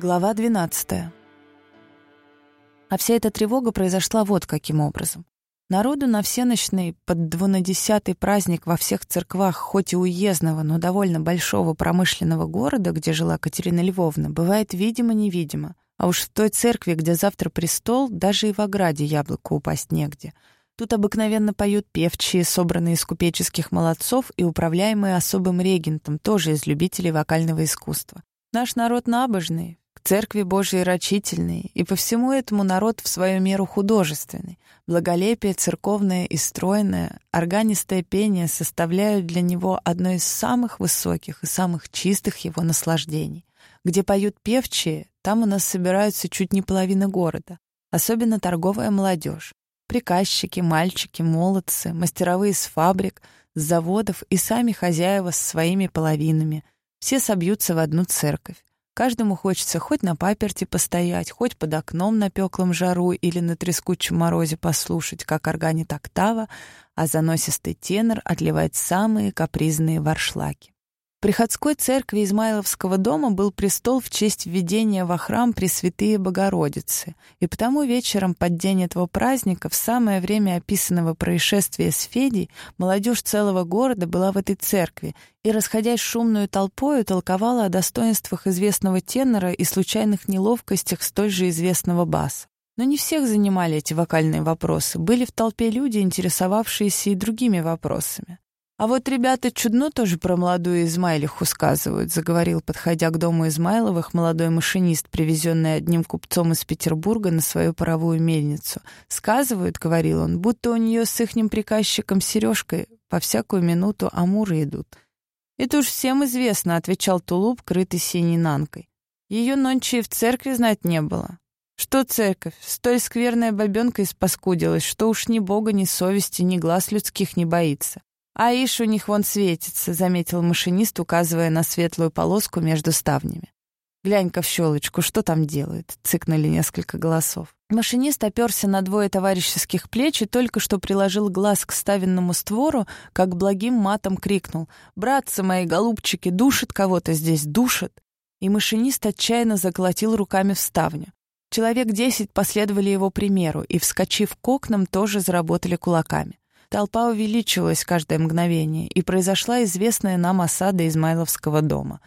Глава 12. А вся эта тревога произошла вот каким образом. Народу на всеночный под двунадесятый праздник во всех церквах, хоть и уездного, но довольно большого промышленного города, где жила Катерина Львовна, бывает видимо-невидимо. А уж в той церкви, где завтра престол, даже и в ограде яблоку упасть негде. Тут обыкновенно поют певчие, собранные из купеческих молодцов и управляемые особым регентом, тоже из любителей вокального искусства. Наш народ набожный, Церкви Божьей рачительный, и по всему этому народ в свою меру художественный. Благолепие церковное и стройное, органистое пение составляют для него одно из самых высоких и самых чистых его наслаждений. Где поют певчие, там у нас собираются чуть не половина города, особенно торговая молодежь. Приказчики, мальчики, молодцы, мастеровые с фабрик, с заводов и сами хозяева с своими половинами. Все собьются в одну церковь. Каждому хочется хоть на паперти постоять, хоть под окном на пеклом жару или на трескучем морозе послушать, как органит октава, а заносистый тенор отливает самые капризные варшлаки. Приходской церкви Измайловского дома был престол в честь введения во храм Пресвятые Богородицы, и потому вечером под день этого праздника, в самое время описанного происшествия с Федей, молодежь целого города была в этой церкви и, расходясь шумную толпою, толковала о достоинствах известного тенора и случайных неловкостях столь же известного баса. Но не всех занимали эти вокальные вопросы. Были в толпе люди, интересовавшиеся и другими вопросами. «А вот ребята чудно тоже про молодую Измайлиху сказывают», — заговорил, подходя к дому Измайловых, молодой машинист, привезенный одним купцом из Петербурга на свою паровую мельницу. «Сказывают», — говорил он, — «будто у нее с ихним приказчиком Сережкой по всякую минуту амуры идут». «Это уж всем известно», — отвечал тулуп, крытый синей нанкой. «Ее нонче в церкви знать не было». «Что церковь? Столь скверная бабенка испаскудилась, что уж ни бога, ни совести, ни глаз людских не боится. «А ишь у них вон светится», — заметил машинист, указывая на светлую полоску между ставнями. «Глянь-ка в щелочку, что там делает?» — цыкнули несколько голосов. Машинист оперся на двое товарищеских плеч и только что приложил глаз к ставенному створу, как благим матом крикнул «Братцы мои, голубчики, душит кого-то здесь, душит!» И машинист отчаянно заколотил руками в ставню. Человек десять последовали его примеру и, вскочив к окнам, тоже заработали кулаками. Толпа увеличилась каждое мгновение, и произошла известная нам осада Измайловского дома.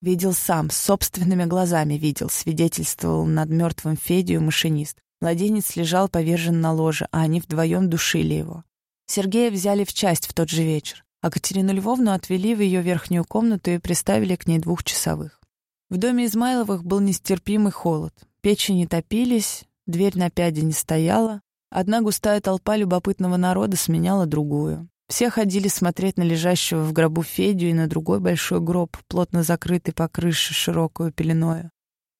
Видел сам, собственными глазами видел, свидетельствовал над мертвым Федию машинист. Младенец лежал повержен на ложе, а они вдвоем душили его. Сергея взяли в часть в тот же вечер, а Катерину Львовну отвели в ее верхнюю комнату и приставили к ней двухчасовых. В доме Измайловых был нестерпимый холод. Печи не топились, дверь на пяде не стояла, Одна густая толпа любопытного народа сменяла другую. Все ходили смотреть на лежащего в гробу Федю и на другой большой гроб, плотно закрытый по крыше широкую пеленою.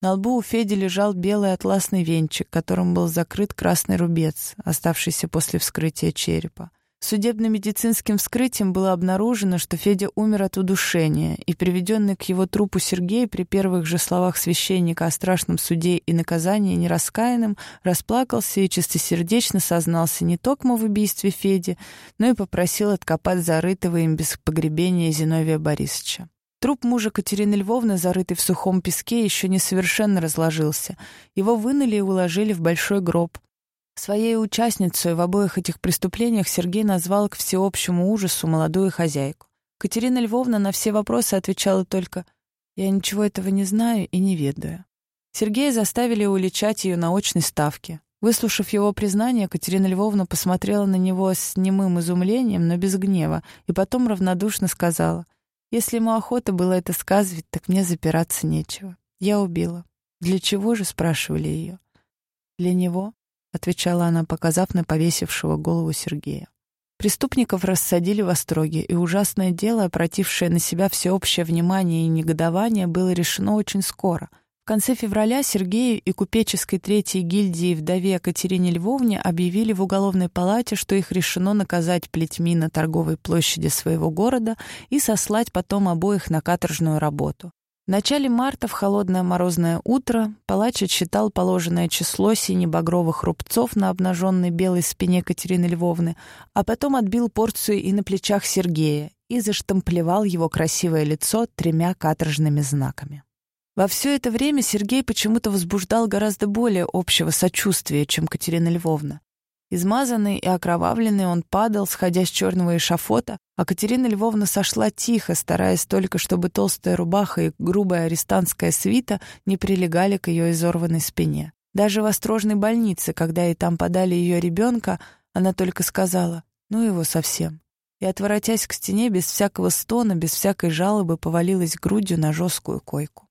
На лбу у Феди лежал белый атласный венчик, которым был закрыт красный рубец, оставшийся после вскрытия черепа. Судебно-медицинским вскрытием было обнаружено, что Федя умер от удушения, и приведенный к его трупу Сергей при первых же словах священника о страшном суде и наказании нераскаянным расплакался и чистосердечно сознался не только в убийстве Феди, но и попросил откопать зарытого им без погребения Зиновия Борисовича. Труп мужа Катерины Львовны, зарытый в сухом песке, еще не совершенно разложился. Его вынули и уложили в большой гроб, Своей участницей в обоих этих преступлениях Сергей назвал к всеобщему ужасу молодую хозяйку. Катерина Львовна на все вопросы отвечала только «Я ничего этого не знаю и не ведаю». Сергея заставили уличать ее на очной ставке. Выслушав его признание, Катерина Львовна посмотрела на него с немым изумлением, но без гнева, и потом равнодушно сказала, «Если ему охота было это сказывать, так мне запираться нечего. Я убила». «Для чего же?» — спрашивали ее. «Для него. — отвечала она, показав на повесившего голову Сергея. Преступников рассадили в остроге, и ужасное дело, обратившее на себя всеобщее внимание и негодование, было решено очень скоро. В конце февраля Сергею и купеческой третьей гильдии вдове Екатерине Львовне объявили в уголовной палате, что их решено наказать плетьми на торговой площади своего города и сослать потом обоих на каторжную работу. В начале марта в холодное морозное утро палач отсчитал положенное число сине-багровых рубцов на обнаженной белой спине Катерины Львовны, а потом отбил порцию и на плечах Сергея и заштамплевал его красивое лицо тремя каторжными знаками. Во все это время Сергей почему-то возбуждал гораздо более общего сочувствия, чем Катерина Львовна. Измазанный и окровавленный он падал, сходя с черного эшафота, а Катерина Львовна сошла тихо, стараясь только, чтобы толстая рубаха и грубая арестантская свита не прилегали к ее изорванной спине. Даже в острожной больнице, когда и там подали ее ребенка, она только сказала «ну его совсем». И, отворотясь к стене, без всякого стона, без всякой жалобы, повалилась грудью на жесткую койку.